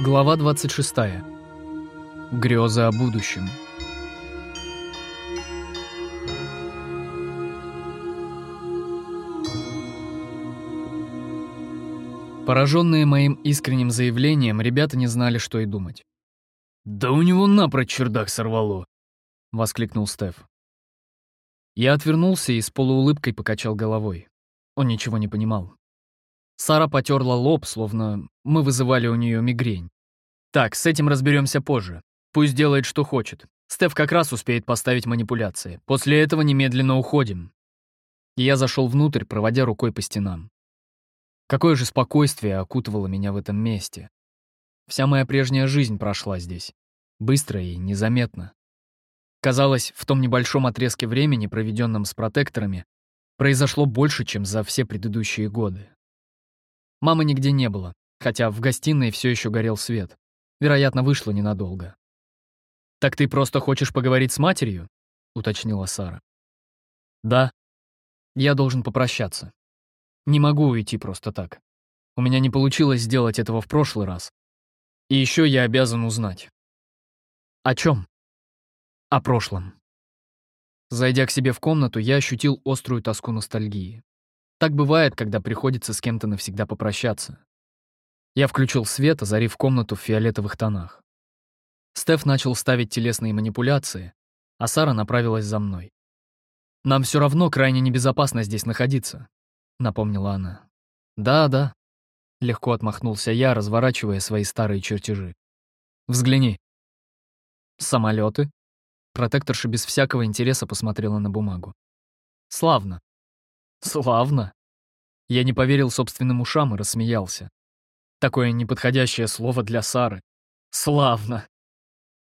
Глава 26. Грезы о будущем. Пораженные моим искренним заявлением, ребята не знали, что и думать. «Да у него напрочь чердак сорвало!» — воскликнул Стеф. Я отвернулся и с полуулыбкой покачал головой. Он ничего не понимал. Сара потерла лоб, словно мы вызывали у нее мигрень. Так, с этим разберемся позже. Пусть делает, что хочет. Стеф как раз успеет поставить манипуляции. После этого немедленно уходим. Я зашел внутрь, проводя рукой по стенам. Какое же спокойствие окутывало меня в этом месте. Вся моя прежняя жизнь прошла здесь. Быстро и незаметно. Казалось, в том небольшом отрезке времени, проведенном с протекторами, произошло больше, чем за все предыдущие годы. Мамы нигде не было, хотя в гостиной все еще горел свет. Вероятно, вышла ненадолго. «Так ты просто хочешь поговорить с матерью?» — уточнила Сара. «Да. Я должен попрощаться. Не могу уйти просто так. У меня не получилось сделать этого в прошлый раз. И еще я обязан узнать». «О чем?» «О прошлом». Зайдя к себе в комнату, я ощутил острую тоску ностальгии. Так бывает, когда приходится с кем-то навсегда попрощаться. Я включил свет, озарив комнату в фиолетовых тонах. Стеф начал ставить телесные манипуляции, а Сара направилась за мной. «Нам все равно крайне небезопасно здесь находиться», — напомнила она. «Да, да», — легко отмахнулся я, разворачивая свои старые чертежи. «Взгляни». «Самолеты?» Протекторша без всякого интереса посмотрела на бумагу. «Славно. Славно. Я не поверил собственным ушам и рассмеялся. Такое неподходящее слово для Сары. Славно.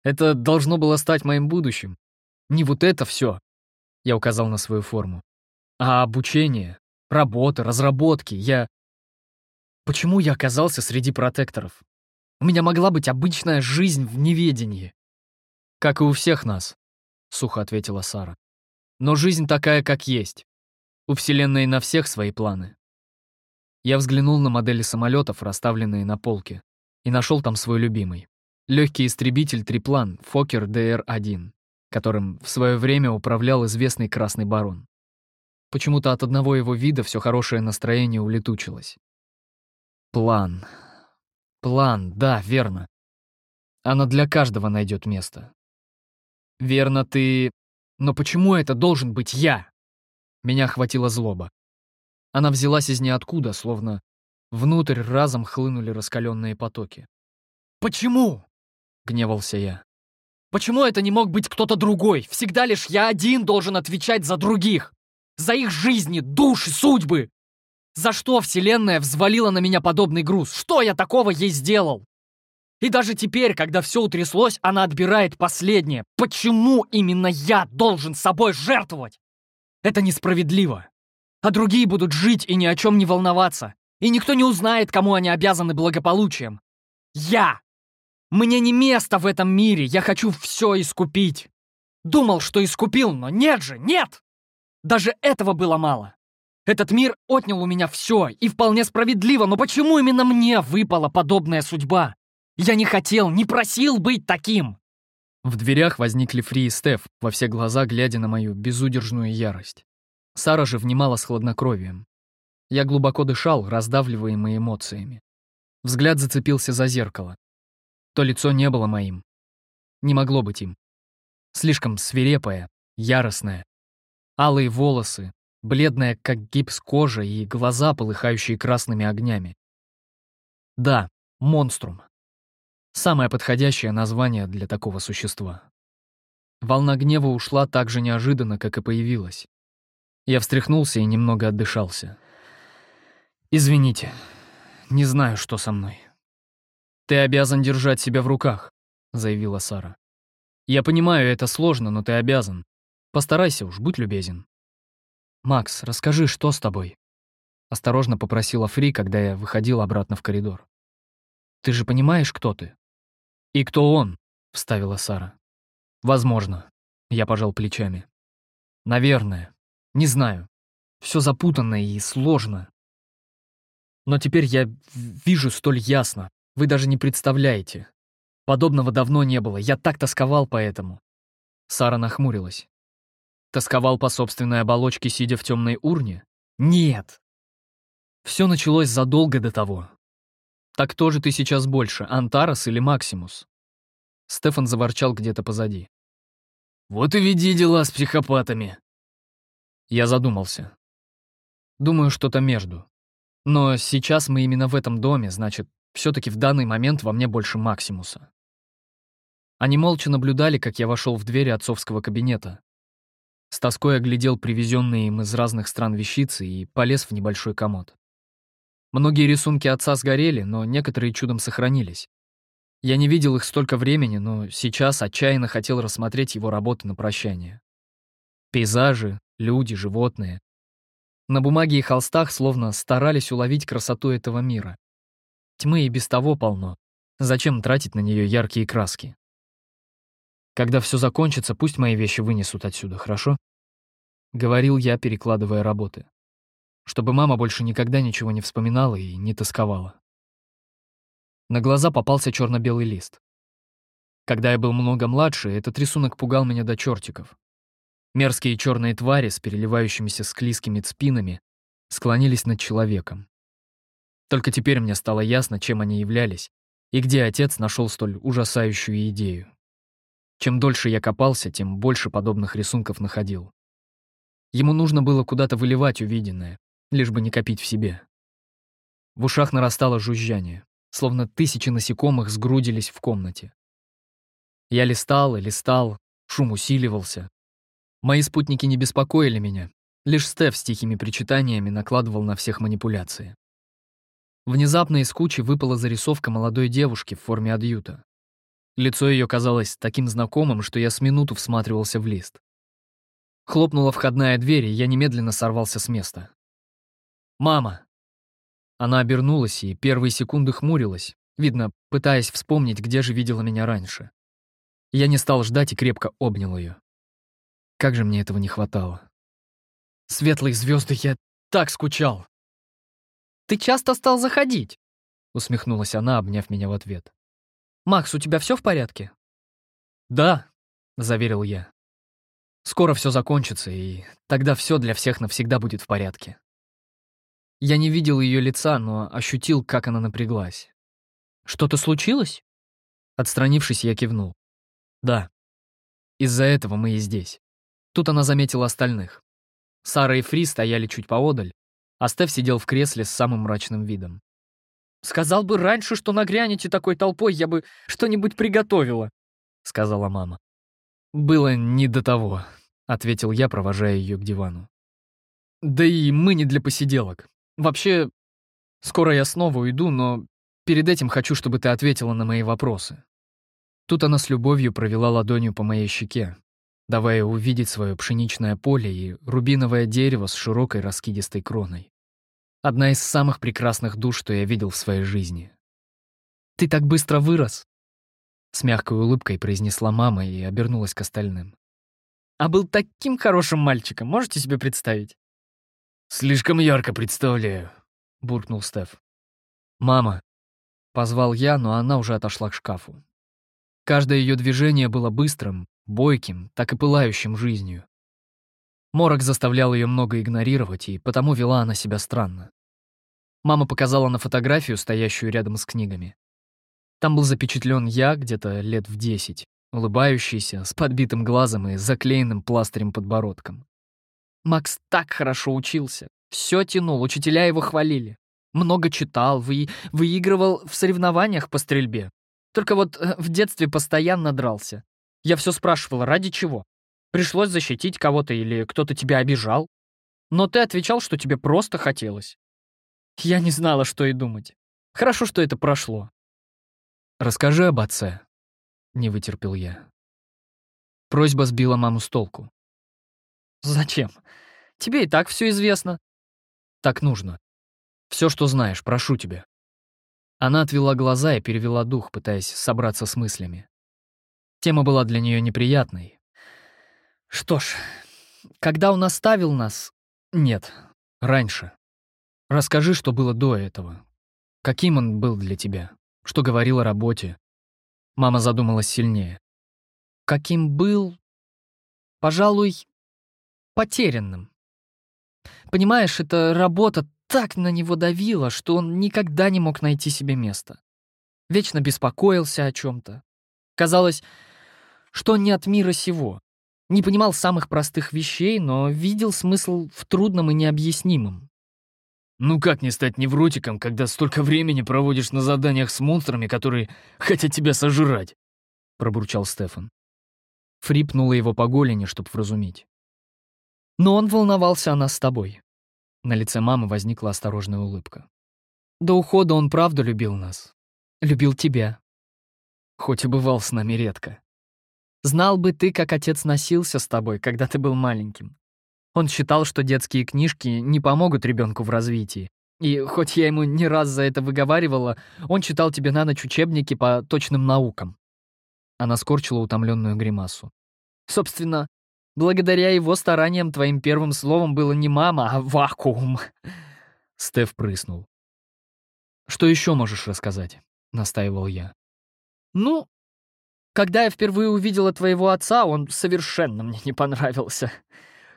Это должно было стать моим будущим. Не вот это все. Я указал на свою форму. А обучение, работа, разработки. Я... Почему я оказался среди протекторов? У меня могла быть обычная жизнь в неведении. Как и у всех нас, — сухо ответила Сара. Но жизнь такая, как есть. У Вселенной на всех свои планы. Я взглянул на модели самолетов, расставленные на полке, и нашел там свой любимый. Легкий истребитель Триплан Фокер ДР-1, которым в свое время управлял известный Красный Барон. Почему-то от одного его вида все хорошее настроение улетучилось. План. План, да, верно. Она для каждого найдет место. Верно, ты... Но почему это должен быть я? Меня охватила злоба. Она взялась из ниоткуда, словно внутрь разом хлынули раскаленные потоки. «Почему?» — гневался я. «Почему это не мог быть кто-то другой? Всегда лишь я один должен отвечать за других. За их жизни, души, судьбы. За что Вселенная взвалила на меня подобный груз? Что я такого ей сделал? И даже теперь, когда все утряслось, она отбирает последнее. Почему именно я должен собой жертвовать? Это несправедливо. А другие будут жить и ни о чем не волноваться. И никто не узнает, кому они обязаны благополучием. Я! Мне не место в этом мире, я хочу все искупить. Думал, что искупил, но нет же, нет! Даже этого было мало. Этот мир отнял у меня все, и вполне справедливо, но почему именно мне выпала подобная судьба? Я не хотел, не просил быть таким!» В дверях возникли Фри и Стеф, во все глаза глядя на мою безудержную ярость. Сара же внимала с хладнокровием. Я глубоко дышал, раздавливаемый эмоциями. Взгляд зацепился за зеркало. То лицо не было моим. Не могло быть им. Слишком свирепое, яростное. Алые волосы, бледная, как гипс кожа и глаза, полыхающие красными огнями. Да, монструм. Самое подходящее название для такого существа. Волна гнева ушла так же неожиданно, как и появилась. Я встряхнулся и немного отдышался. «Извините, не знаю, что со мной». «Ты обязан держать себя в руках», — заявила Сара. «Я понимаю, это сложно, но ты обязан. Постарайся уж, будь любезен». «Макс, расскажи, что с тобой?» Осторожно попросила Фри, когда я выходил обратно в коридор. «Ты же понимаешь, кто ты?» «И кто он?» — вставила Сара. «Возможно». Я пожал плечами. «Наверное. Не знаю. Все запутанно и сложно. Но теперь я вижу столь ясно. Вы даже не представляете. Подобного давно не было, я так тосковал по этому. Сара нахмурилась. Тосковал по собственной оболочке, сидя в темной урне? Нет. Все началось задолго до того. Так кто же ты сейчас больше, Антарас или Максимус? Стефан заворчал где-то позади. Вот и веди дела с психопатами. Я задумался. Думаю, что-то между. Но сейчас мы именно в этом доме, значит, все таки в данный момент во мне больше Максимуса. Они молча наблюдали, как я вошел в двери отцовского кабинета. С тоской оглядел привезенные им из разных стран вещицы и полез в небольшой комод. Многие рисунки отца сгорели, но некоторые чудом сохранились. Я не видел их столько времени, но сейчас отчаянно хотел рассмотреть его работы на прощание. Пейзажи, люди, животные. На бумаге и холстах словно старались уловить красоту этого мира. Тьмы и без того полно. Зачем тратить на нее яркие краски? Когда все закончится, пусть мои вещи вынесут отсюда, хорошо? Говорил я, перекладывая работы. Чтобы мама больше никогда ничего не вспоминала и не тосковала. На глаза попался черно белый лист. Когда я был много младше, этот рисунок пугал меня до чертиков. Мерзкие черные твари с переливающимися склизкими спинами склонились над человеком. Только теперь мне стало ясно, чем они являлись и где отец нашел столь ужасающую идею. Чем дольше я копался, тем больше подобных рисунков находил. Ему нужно было куда-то выливать увиденное, лишь бы не копить в себе. В ушах нарастало жужжание, словно тысячи насекомых сгрудились в комнате. Я листал и листал, шум усиливался. Мои спутники не беспокоили меня, лишь Стеф с тихими причитаниями накладывал на всех манипуляции. Внезапно из кучи выпала зарисовка молодой девушки в форме адъюта. Лицо ее казалось таким знакомым, что я с минуту всматривался в лист. Хлопнула входная дверь, и я немедленно сорвался с места. «Мама!» Она обернулась и первые секунды хмурилась, видно, пытаясь вспомнить, где же видела меня раньше. Я не стал ждать и крепко обнял ее. Как же мне этого не хватало. Светлые звезды, я так скучал. «Ты часто стал заходить?» — усмехнулась она, обняв меня в ответ. «Макс, у тебя все в порядке?» «Да», — заверил я. «Скоро все закончится, и тогда все для всех навсегда будет в порядке». Я не видел ее лица, но ощутил, как она напряглась. «Что-то случилось?» Отстранившись, я кивнул. «Да. Из-за этого мы и здесь». Тут она заметила остальных. Сара и Фри стояли чуть поодаль, а Стеф сидел в кресле с самым мрачным видом. Сказал бы раньше, что нагрянете такой толпой, я бы что-нибудь приготовила», — сказала мама. «Было не до того», — ответил я, провожая ее к дивану. «Да и мы не для посиделок. Вообще, скоро я снова уйду, но перед этим хочу, чтобы ты ответила на мои вопросы». Тут она с любовью провела ладонью по моей щеке, давая увидеть свое пшеничное поле и рубиновое дерево с широкой раскидистой кроной. Одна из самых прекрасных душ, что я видел в своей жизни. «Ты так быстро вырос!» С мягкой улыбкой произнесла мама и обернулась к остальным. «А был таким хорошим мальчиком, можете себе представить?» «Слишком ярко представляю», — буркнул Стеф. «Мама!» — позвал я, но она уже отошла к шкафу. Каждое ее движение было быстрым, бойким, так и пылающим жизнью. Морок заставлял ее много игнорировать, и потому вела она себя странно. Мама показала на фотографию, стоящую рядом с книгами. Там был запечатлен я где-то лет в десять, улыбающийся, с подбитым глазом и заклеенным пластырем подбородком. Макс так хорошо учился, все тянул, учителя его хвалили. Много читал, вы... выигрывал в соревнованиях по стрельбе. Только вот э, в детстве постоянно дрался. Я все спрашивал, ради чего? Пришлось защитить кого-то или кто-то тебя обижал. Но ты отвечал, что тебе просто хотелось. Я не знала, что и думать. Хорошо, что это прошло. «Расскажи об отце», — не вытерпел я. Просьба сбила маму с толку. «Зачем? Тебе и так все известно». «Так нужно. Все, что знаешь, прошу тебя». Она отвела глаза и перевела дух, пытаясь собраться с мыслями. Тема была для нее неприятной, что ж, когда он оставил нас... Нет, раньше. Расскажи, что было до этого. Каким он был для тебя? что говорил о работе. Мама задумалась сильнее. Каким был, пожалуй, потерянным. Понимаешь, эта работа так на него давила, что он никогда не мог найти себе места. Вечно беспокоился о чем-то. Казалось, что он не от мира сего. Не понимал самых простых вещей, но видел смысл в трудном и необъяснимом. «Ну как не стать невротиком, когда столько времени проводишь на заданиях с монстрами, которые хотят тебя сожрать?» — пробурчал Стефан. Фрипнула его по голени, чтобы вразумить. «Но он волновался о нас с тобой». На лице мамы возникла осторожная улыбка. «До ухода он правда любил нас. Любил тебя. Хоть и бывал с нами редко. Знал бы ты, как отец носился с тобой, когда ты был маленьким. Он считал, что детские книжки не помогут ребенку в развитии. И хоть я ему не раз за это выговаривала, он читал тебе на ночь учебники по точным наукам. Она скорчила утомленную гримасу. Собственно, благодаря его стараниям твоим первым словом было не мама, а вакуум. Стеф прыснул. Что еще можешь рассказать? настаивал я. Ну, когда я впервые увидела твоего отца, он совершенно мне не понравился.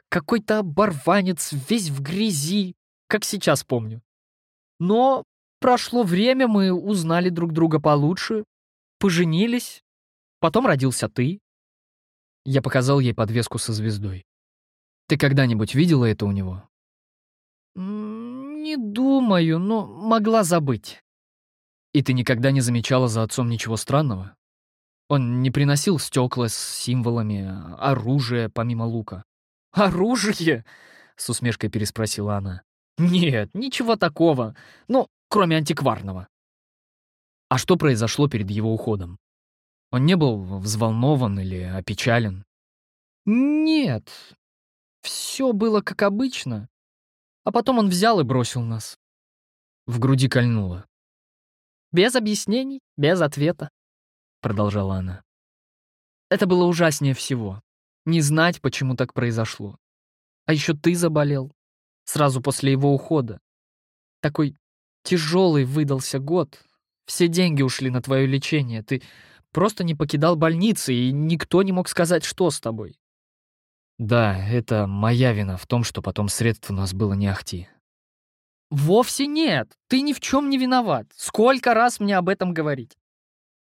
Какой-то оборванец, весь в грязи, как сейчас помню. Но прошло время, мы узнали друг друга получше, поженились, потом родился ты. Я показал ей подвеску со звездой. Ты когда-нибудь видела это у него? Не думаю, но могла забыть. И ты никогда не замечала за отцом ничего странного? Он не приносил стекла с символами, оружие помимо лука. «Оружие?» — с усмешкой переспросила она. «Нет, ничего такого. Ну, кроме антикварного». А что произошло перед его уходом? Он не был взволнован или опечален? Нет, все было как обычно. А потом он взял и бросил нас. В груди кольнуло. Без объяснений, без ответа, продолжала она. Это было ужаснее всего. Не знать, почему так произошло. А еще ты заболел. Сразу после его ухода. Такой тяжелый выдался год. Все деньги ушли на твое лечение. Ты просто не покидал больницы, и никто не мог сказать, что с тобой. Да, это моя вина в том, что потом средств у нас было не ахти. Вовсе нет. Ты ни в чем не виноват. Сколько раз мне об этом говорить?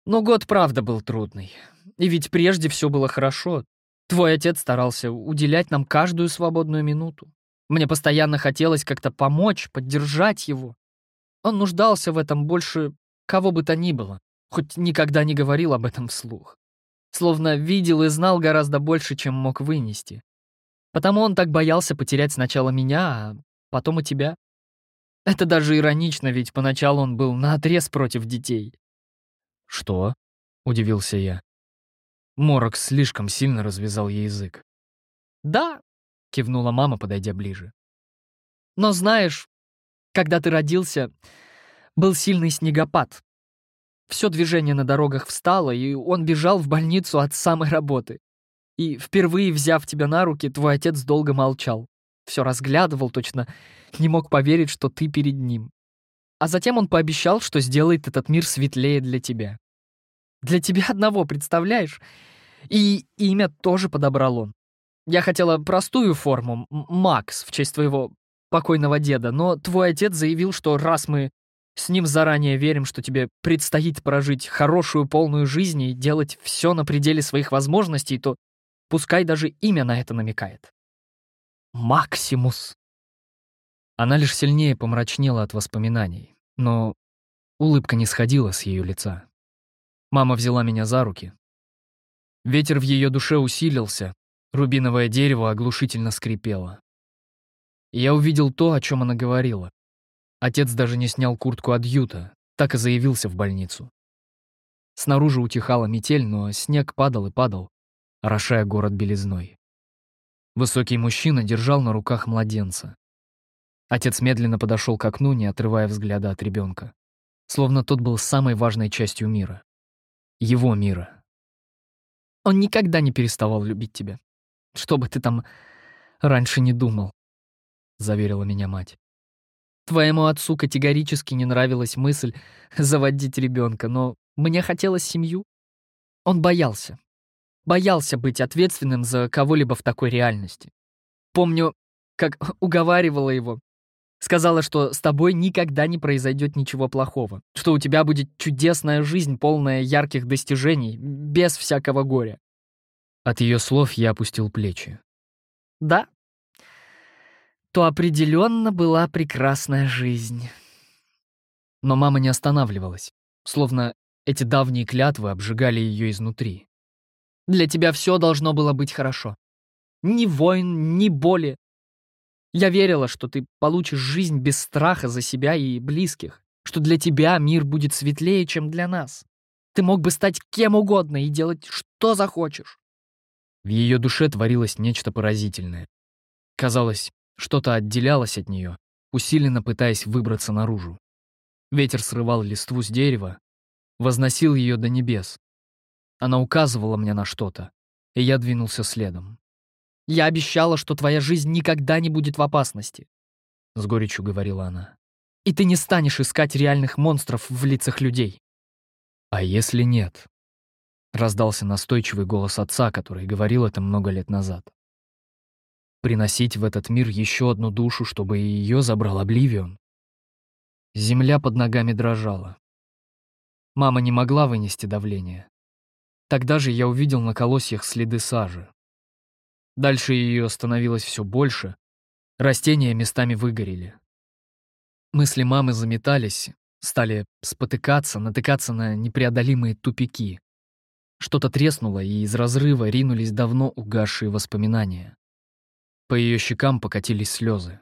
Но год правда был трудный. И ведь прежде все было хорошо. Твой отец старался уделять нам каждую свободную минуту. Мне постоянно хотелось как-то помочь, поддержать его. Он нуждался в этом больше кого бы то ни было, хоть никогда не говорил об этом вслух. Словно видел и знал гораздо больше, чем мог вынести. Потому он так боялся потерять сначала меня, а потом и тебя. Это даже иронично, ведь поначалу он был наотрез против детей. «Что?» — удивился я. Морок слишком сильно развязал ей язык. «Да», — кивнула мама, подойдя ближе. «Но знаешь, когда ты родился, был сильный снегопад. Все движение на дорогах встало, и он бежал в больницу от самой работы. И впервые, взяв тебя на руки, твой отец долго молчал. Все разглядывал точно, не мог поверить, что ты перед ним. А затем он пообещал, что сделает этот мир светлее для тебя. Для тебя одного, представляешь? И имя тоже подобрал он. Я хотела простую форму, Макс, в честь твоего покойного деда, но твой отец заявил, что раз мы с ним заранее верим, что тебе предстоит прожить хорошую полную жизнь и делать все на пределе своих возможностей, то пускай даже имя на это намекает. Максимус. Она лишь сильнее помрачнела от воспоминаний, но улыбка не сходила с ее лица. Мама взяла меня за руки. Ветер в ее душе усилился, рубиновое дерево оглушительно скрипело. Я увидел то, о чем она говорила. Отец даже не снял куртку от юта, так и заявился в больницу. Снаружи утихала метель, но снег падал и падал, орошая город белизной. Высокий мужчина держал на руках младенца. Отец медленно подошел к окну, не отрывая взгляда от ребенка, словно тот был самой важной частью мира. Его мира. Он никогда не переставал любить тебя. Что бы ты там раньше не думал, — заверила меня мать. Твоему отцу категорически не нравилась мысль заводить ребенка, но мне хотелось семью. Он боялся. Боялся быть ответственным за кого-либо в такой реальности. Помню, как уговаривала его. Сказала, что с тобой никогда не произойдет ничего плохого, что у тебя будет чудесная жизнь, полная ярких достижений, без всякого горя. От ее слов я опустил плечи. Да, то определенно была прекрасная жизнь. Но мама не останавливалась, словно эти давние клятвы обжигали ее изнутри. Для тебя все должно было быть хорошо. Ни войн, ни боли. Я верила, что ты получишь жизнь без страха за себя и близких, что для тебя мир будет светлее, чем для нас. Ты мог бы стать кем угодно и делать, что захочешь. В ее душе творилось нечто поразительное. Казалось, что-то отделялось от нее, усиленно пытаясь выбраться наружу. Ветер срывал листву с дерева, возносил ее до небес. Она указывала мне на что-то, и я двинулся следом. «Я обещала, что твоя жизнь никогда не будет в опасности», — с горечью говорила она. «И ты не станешь искать реальных монстров в лицах людей». «А если нет?» — раздался настойчивый голос отца, который говорил это много лет назад приносить в этот мир еще одну душу, чтобы ее забрал Обливион. Земля под ногами дрожала. Мама не могла вынести давление. Тогда же я увидел на колосьях следы сажи. Дальше ее становилось все больше, растения местами выгорели. Мысли мамы заметались, стали спотыкаться, натыкаться на непреодолимые тупики. Что-то треснуло, и из разрыва ринулись давно угасшие воспоминания. По ее щекам покатились слезы.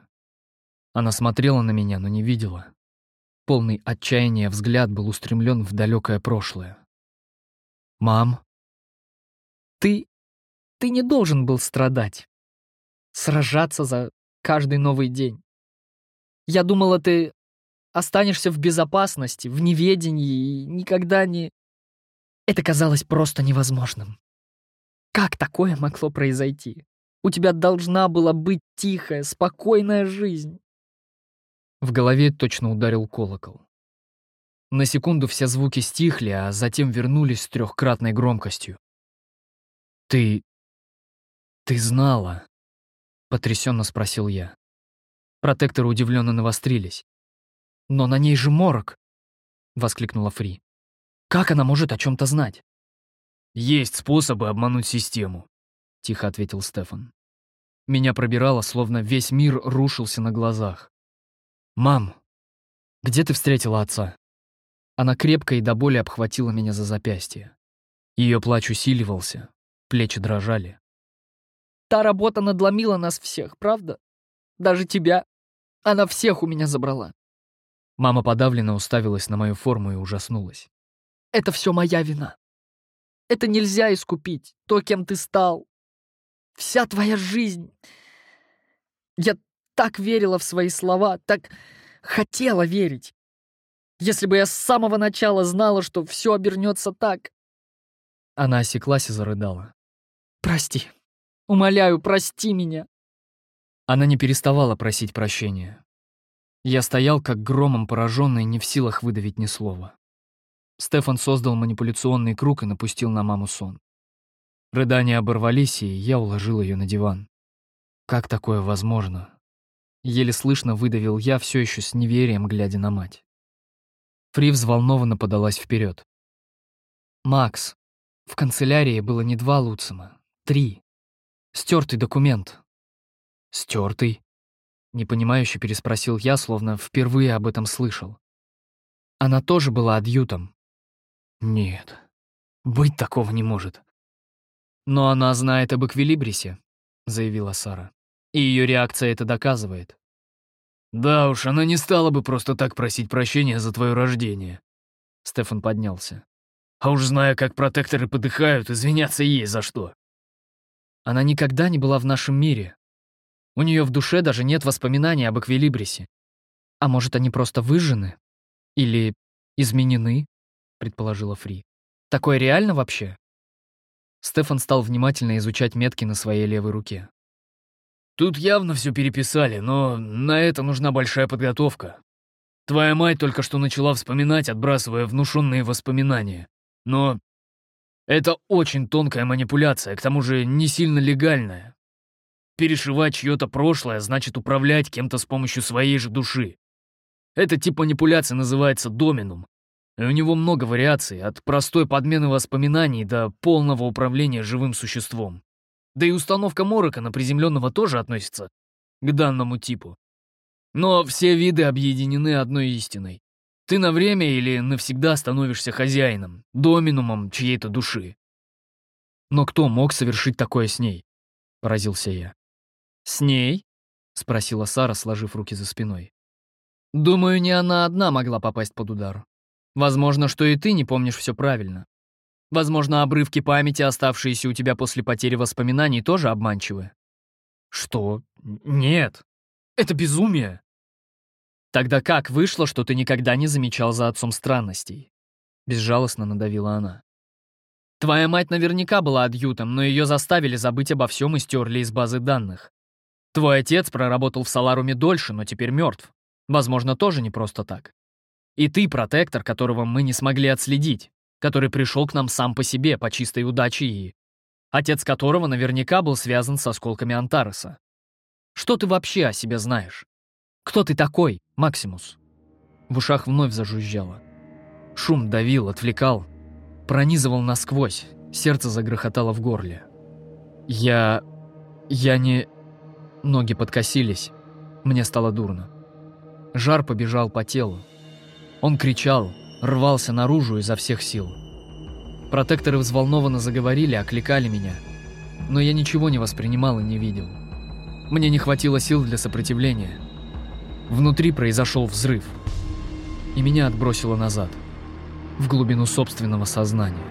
Она смотрела на меня, но не видела. Полный отчаяния взгляд был устремлен в далекое прошлое. «Мам?» «Ты... ты не должен был страдать. Сражаться за каждый новый день. Я думала, ты останешься в безопасности, в неведении и никогда не... Это казалось просто невозможным. Как такое могло произойти? У тебя должна была быть тихая, спокойная жизнь. В голове точно ударил колокол. На секунду все звуки стихли, а затем вернулись с трехкратной громкостью. «Ты... ты знала?» — потрясенно спросил я. Протекторы удивленно навострились. «Но на ней же морок!» — воскликнула Фри. «Как она может о чем-то знать?» «Есть способы обмануть систему», — тихо ответил Стефан. Меня пробирало, словно весь мир рушился на глазах. «Мам, где ты встретила отца?» Она крепко и до боли обхватила меня за запястье. Ее плач усиливался, плечи дрожали. «Та работа надломила нас всех, правда? Даже тебя. Она всех у меня забрала». Мама подавленно уставилась на мою форму и ужаснулась. «Это все моя вина. Это нельзя искупить, то, кем ты стал, Вся твоя жизнь. Я так верила в свои слова, так хотела верить. Если бы я с самого начала знала, что все обернется так. Она осеклась и зарыдала. Прости. Умоляю, прости меня. Она не переставала просить прощения. Я стоял как громом пораженный, не в силах выдавить ни слова. Стефан создал манипуляционный круг и напустил на маму сон. Рыдания оборвались, и я уложил ее на диван. Как такое возможно? Еле слышно выдавил я, все еще с неверием, глядя на мать. Фри взволнованно подалась вперед. «Макс, в канцелярии было не два Луцима, три. Стертый документ». «Стертый?» Непонимающе переспросил я, словно впервые об этом слышал. Она тоже была адъютом. Нет, быть такого не может. «Но она знает об эквилибрисе», — заявила Сара. «И ее реакция это доказывает». «Да уж, она не стала бы просто так просить прощения за твое рождение». Стефан поднялся. «А уж зная, как протекторы подыхают, извиняться ей за что». Она никогда не была в нашем мире. У нее в душе даже нет воспоминаний об эквилибрисе. А может, они просто выжжены? Или изменены? Предположила Фри. Такое реально вообще? Стефан стал внимательно изучать метки на своей левой руке. Тут явно все переписали, но на это нужна большая подготовка. Твоя мать только что начала вспоминать, отбрасывая внушенные воспоминания. Но это очень тонкая манипуляция, к тому же не сильно легальная. Перешивать чье-то прошлое значит управлять кем-то с помощью своей же души. Этот тип манипуляции называется доминум, у него много вариаций, от простой подмены воспоминаний до полного управления живым существом. Да и установка Морока на приземленного тоже относится к данному типу. Но все виды объединены одной истиной. Ты на время или навсегда становишься хозяином, доминумом чьей-то души. Но кто мог совершить такое с ней? Поразился я. С ней? Спросила Сара, сложив руки за спиной. Думаю, не она одна могла попасть под удар. Возможно, что и ты не помнишь все правильно. Возможно, обрывки памяти, оставшиеся у тебя после потери воспоминаний, тоже обманчивы. Что? Нет. Это безумие. Тогда как вышло, что ты никогда не замечал за отцом странностей? Безжалостно надавила она. Твоя мать наверняка была адъютом, но ее заставили забыть обо всем и стерли из базы данных. Твой отец проработал в Саларуме дольше, но теперь мертв. Возможно, тоже не просто так. И ты протектор, которого мы не смогли отследить который пришел к нам сам по себе, по чистой удаче и... Отец которого наверняка был связан с осколками Антареса. Что ты вообще о себе знаешь? Кто ты такой, Максимус?» В ушах вновь зажужжало. Шум давил, отвлекал, пронизывал насквозь, сердце загрохотало в горле. «Я... я не...» Ноги подкосились, мне стало дурно. Жар побежал по телу. Он кричал, рвался наружу изо всех сил. Протекторы взволнованно заговорили, окликали меня, но я ничего не воспринимал и не видел. Мне не хватило сил для сопротивления. Внутри произошел взрыв, и меня отбросило назад, в глубину собственного сознания.